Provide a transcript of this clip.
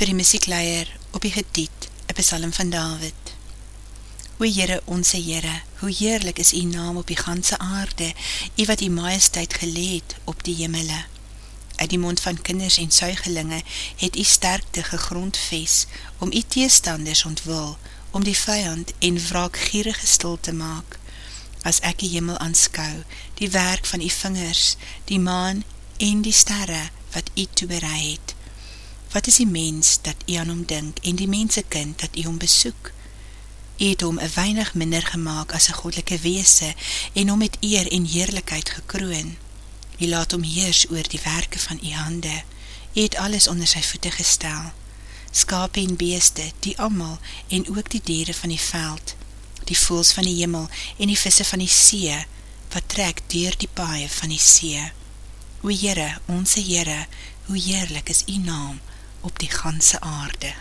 vir die muziekleier op die getiet, een besalm van David. O Heere, onse Heere, hoe heerlik is die naam op die ganse aarde, die wat die majesteit geleed op die jimmele. Uit die mond van kinders en suigelinge het die sterkte gegrondves om die teestanders ontwil, om die vijand en wraak gierige stil te maak. As ek die jimmel aanskou, die werk van die vingers, die maan en die sterre wat die toeberei het. Wat is die mens dat jy aan hom dink en die mensekind dat jy hom besoek? Jy het hom een weinig minder gemaakt as een godelike weese en hom met eer en heerlijkheid gekroon. Jy laat hom heers oor die werke van jy hande. Jy het alles onder sy voete gestel. Skape en beeste, die amal en ook die dere van die veld, die voels van die jimmel en die visse van die see, wat trek dier die paie van die see. O Heere, onse Heere, hoe heerlik is die naam op die ganse aarde.